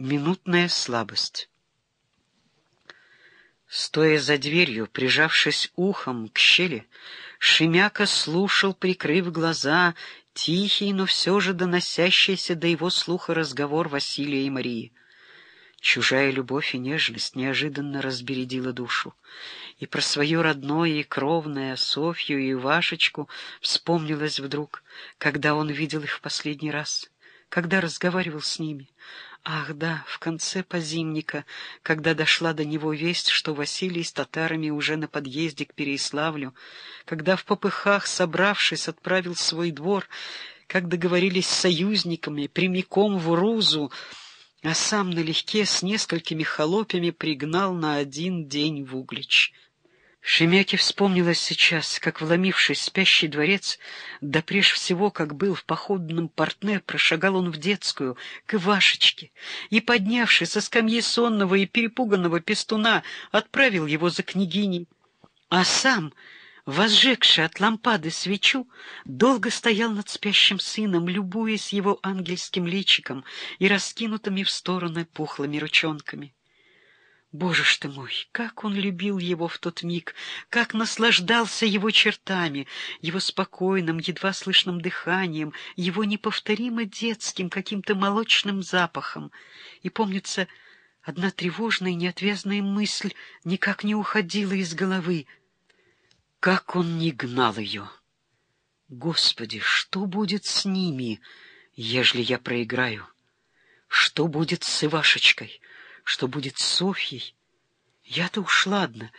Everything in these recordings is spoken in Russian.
Минутная слабость. Стоя за дверью, прижавшись ухом к щели, Шемяка слушал, прикрыв глаза, тихий, но все же доносящийся до его слуха разговор Василия и Марии. Чужая любовь и нежность неожиданно разбередила душу. И про свое родное и кровное Софью и Вашечку вспомнилось вдруг, когда он видел их в последний раз, когда разговаривал с ними. Ах да, в конце позимника, когда дошла до него весть, что Василий с татарами уже на подъезде к Переиславлю, когда в попыхах, собравшись, отправил свой двор, как договорились с союзниками, прямиком в Рузу, а сам налегке с несколькими холопями пригнал на один день в Углич. Шемяке вспомнилось сейчас, как, вломившись в спящий дворец, да прежде всего, как был в походном портне, прошагал он в детскую, к Ивашечке, и, поднявшись со скамьи сонного и перепуганного пестуна, отправил его за княгиней, а сам, возжегши от лампады свечу, долго стоял над спящим сыном, любуясь его ангельским личиком и раскинутыми в стороны пухлыми ручонками. Боже ж ты мой, как он любил его в тот миг, как наслаждался его чертами, его спокойным, едва слышным дыханием, его неповторимо детским каким-то молочным запахом. И, помнится, одна тревожная неотвязная мысль никак не уходила из головы. Как он не гнал ее! Господи, что будет с ними, ежели я проиграю? Что будет с Ивашечкой? Что будет с Софьей. Я-то уж ладно.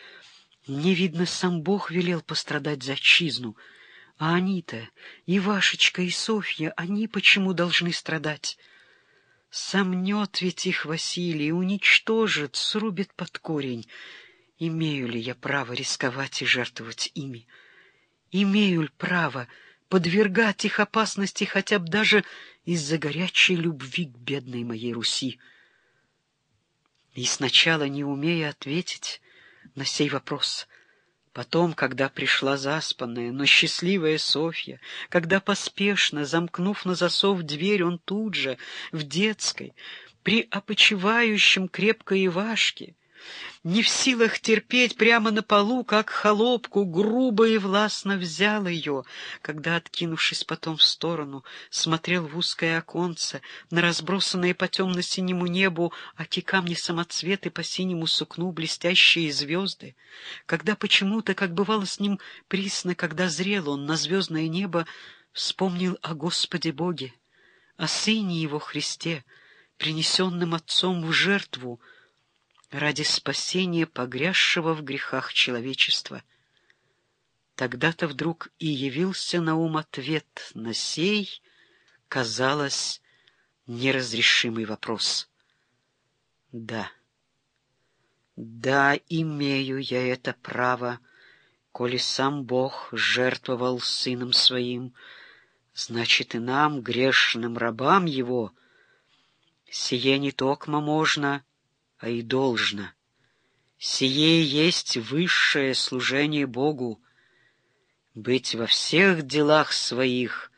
Мне, видно, сам Бог велел пострадать за отчизну. А они-то, и Вашечка, и Софья, они почему должны страдать? Сомнет ведь их Василий, уничтожит, срубит под корень. Имею ли я право рисковать и жертвовать ими? Имею ли право подвергать их опасности хотя бы даже из-за горячей любви к бедной моей Руси? И сначала, не умея ответить на сей вопрос, потом, когда пришла заспанная, но счастливая Софья, когда поспешно, замкнув на засов дверь, он тут же, в детской, при опочивающем крепкой Ивашке, не в силах терпеть прямо на полу, как холопку, грубо и властно взял ее, когда, откинувшись потом в сторону, смотрел в узкое оконце на разбросанные по темно-синему небу оки камни самоцветы по синему сукну блестящие звезды, когда почему-то, как бывало с ним присно, когда зрел он на звездное небо, вспомнил о Господе Боге, о Сыне Его Христе, принесенном Отцом в жертву, ради спасения погрязшего в грехах человечества. Тогда-то вдруг и явился на ум ответ на сей, казалось, неразрешимый вопрос. Да, да, имею я это право, коли сам Бог жертвовал сыном своим, значит, и нам, грешным рабам его, сие не токмо можно — а и должно. Сие есть высшее служение Богу, быть во всех делах своих,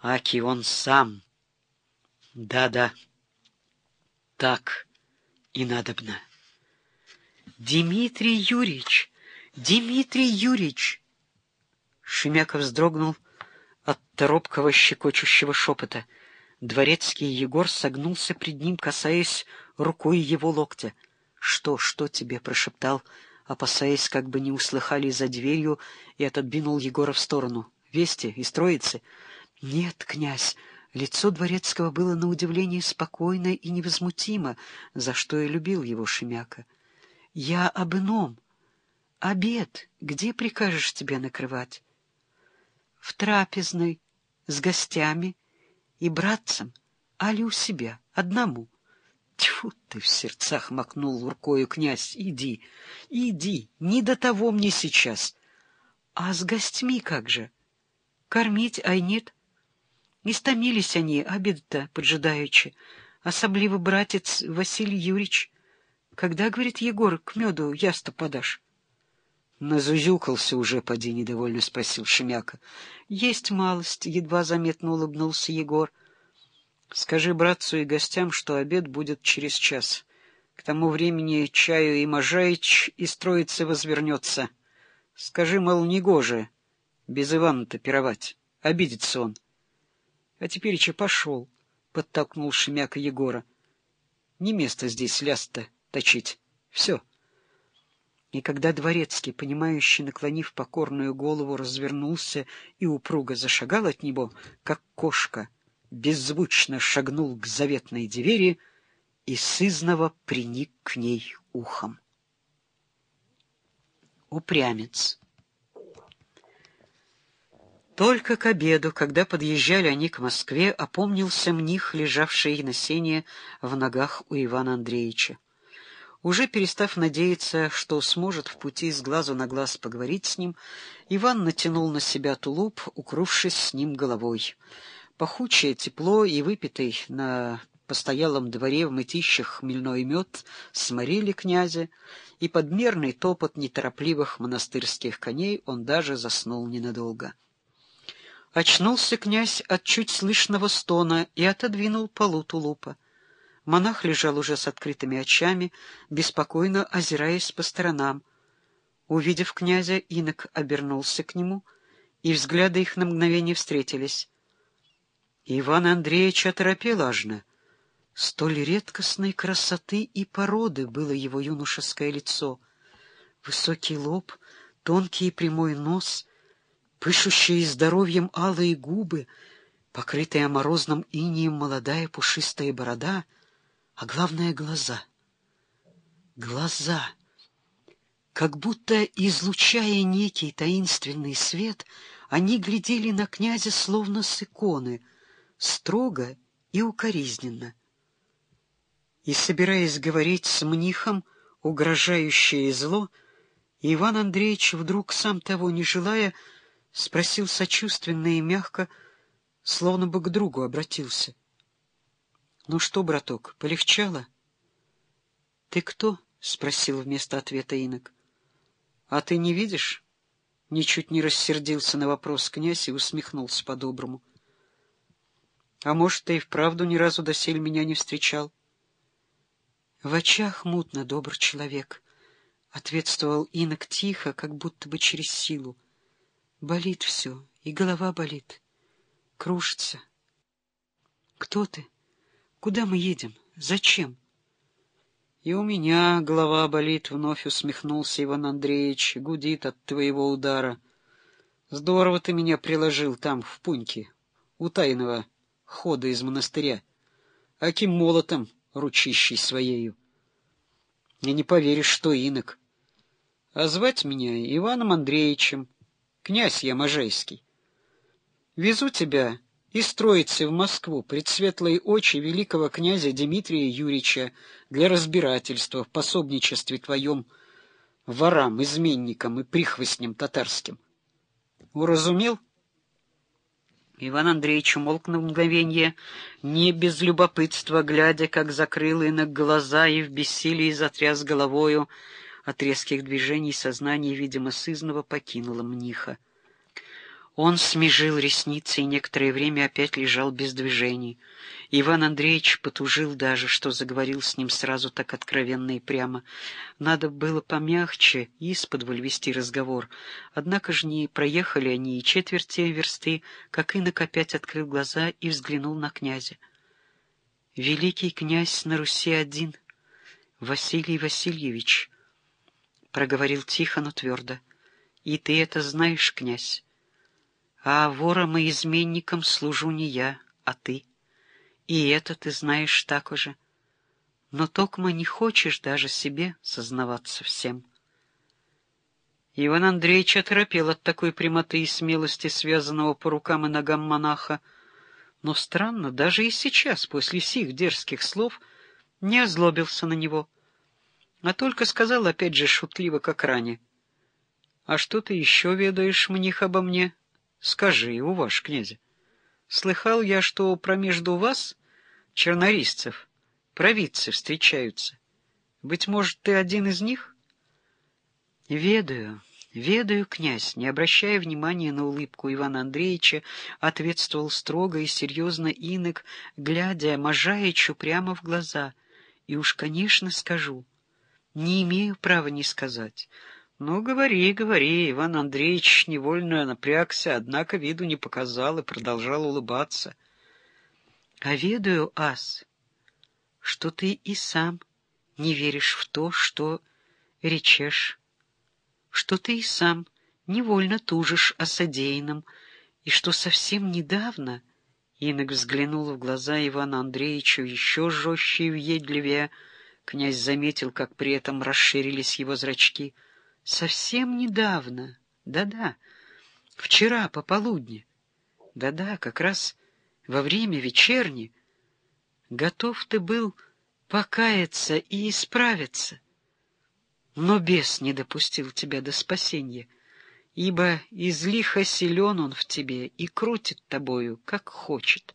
аки Он сам. Да-да, так и надобно. Дмитрий Юрьевич, Дмитрий Юрьевич! Шемяков вздрогнул от торопкого щекочущего шепота. Дворецкий Егор согнулся пред ним, касаясь рукой его локтя. «Что, что тебе?» — прошептал, опасаясь, как бы не услыхали за дверью, и отодвинул Егора в сторону. «Вести? Из троицы?» «Нет, князь». Лицо Дворецкого было на удивление спокойно и невозмутимо, за что и любил его Шемяка. «Я об ином. Обед. Где прикажешь тебе накрывать?» «В трапезной, с гостями и братцем, али у себя, одному». Тьфу ты в сердцах макнул рукою князь. Иди, иди, не до того мне сейчас. А с гостьми как же? Кормить, ай нет? Истомились они, обед-то поджидаючи. Особливо братец Василий Юрьевич. Когда, говорит Егор, к меду ясто подашь? Назузюкался уже, поди, недовольно спросил Шемяка. Есть малость, едва заметно улыбнулся Егор. Скажи братцу и гостям, что обед будет через час. К тому времени чаю и Можаич и строится возвернется. Скажи, мол, негоже без Ивана-то пировать. Обидится он. А теперь че пошел, — подтолкнул Шемяка Егора. Не место здесь ляст-то точить. Все. И когда дворецкий, понимающий, наклонив покорную голову, развернулся и упруго зашагал от него, как кошка — беззвучно шагнул к заветной двери и сызново приник к ней ухом. Упрямец. Только к обеду, когда подъезжали они к Москве, опомнился мних, лежавший на сене в ногах у Ивана Андреевича. Уже перестав надеяться, что сможет в пути с глазу на глаз поговорить с ним, Иван натянул на себя тулуп, укрывшись с ним головой. Пахучее тепло и выпитый на постоялом дворе в мытищах хмельной мед сморили князя, и подмерный топот неторопливых монастырских коней он даже заснул ненадолго. Очнулся князь от чуть слышного стона и отодвинул полу тулупа. Монах лежал уже с открытыми очами, беспокойно озираясь по сторонам. Увидев князя, инок обернулся к нему, и взгляды их на мгновение встретились. Иван Андреевич оторопел ажно. Столь редкостной красоты и породы было его юношеское лицо. Высокий лоб, тонкий и прямой нос, пышущие здоровьем алые губы, покрытая морозным инием молодая пушистая борода, а главное — глаза. Глаза! Как будто, излучая некий таинственный свет, они глядели на князя словно с иконы — строго и укоризненно. И, собираясь говорить с мнихом угрожающее зло, Иван Андреевич вдруг, сам того не желая, спросил сочувственно и мягко, словно бы к другу обратился. — Ну что, браток, полегчало? — Ты кто? — спросил вместо ответа инок. — А ты не видишь? Ничуть не рассердился на вопрос князь и усмехнулся по-доброму. — а может, ты и вправду ни разу досель меня не встречал? — В очах мутно, добрый человек, — ответствовал инок тихо, как будто бы через силу. Болит все, и голова болит. Кружится. — Кто ты? Куда мы едем? Зачем? — И у меня голова болит, — вновь усмехнулся Иван Андреевич, — гудит от твоего удара. Здорово ты меня приложил там, в пуньке, у тайного хода из монастыря, аким молотом ручищей своею. И не поверишь, что инок. А звать меня Иваном Андреевичем, князь я Можайский. Везу тебя и строиться в Москву пред светлые очи великого князя Дмитрия Юрьевича для разбирательства в пособничестве твоем ворам, изменникам и прихвостням татарским. Уразумел? — Иван Андреевич умолк на мгновенье, не без любопытства, глядя, как закрыл инок глаза и в бессилии затряс головою. От резких движений сознание, видимо, сызного покинуло мниха. Он смежил ресницы и некоторое время опять лежал без движений. Иван Андреевич потужил даже, что заговорил с ним сразу так откровенно и прямо. Надо было помягче, исподволь вести разговор. Однако же не проехали они и четверти версты, как инок опять открыл глаза и взглянул на князя. «Великий князь на Руси один, Василий Васильевич», — проговорил тихо, но твердо. «И ты это знаешь, князь?» А вором и изменникам служу не я, а ты. И это ты знаешь так уже. Но токмо не хочешь даже себе сознаваться всем. Иван Андреевич оторопел от такой прямоты и смелости, связанного по рукам и ногам монаха. Но странно, даже и сейчас, после сих дерзких слов, не озлобился на него, а только сказал опять же шутливо, как ранее. — А что ты еще ведаешь, мних, обо мне? — Скажи, у ваш князя, слыхал я, что промежду вас, чернорисцев, провидцы встречаются. Быть может, ты один из них? Ведаю, «Ведаю, князь», не обращая внимания на улыбку Ивана Андреевича, ответствовал строго и серьезно инок, глядя Можаичу прямо в глаза. «И уж, конечно, скажу. Не имею права не сказать». «Ну, говори, говори», — Иван Андреевич невольно напрягся, однако виду не показал и продолжал улыбаться. «А ведаю, ас, что ты и сам не веришь в то, что речешь» что ты и сам невольно тужишь о содеянном, и что совсем недавно, инок взглянул в глаза Ивана Андреевичу еще жестче и въедливее, князь заметил, как при этом расширились его зрачки, совсем недавно, да-да, вчера пополудни, да-да, как раз во время вечерни, готов ты был покаяться и исправиться, но бес не допустил тебя до спасения, ибо излихо силен он в тебе и крутит тобою, как хочет.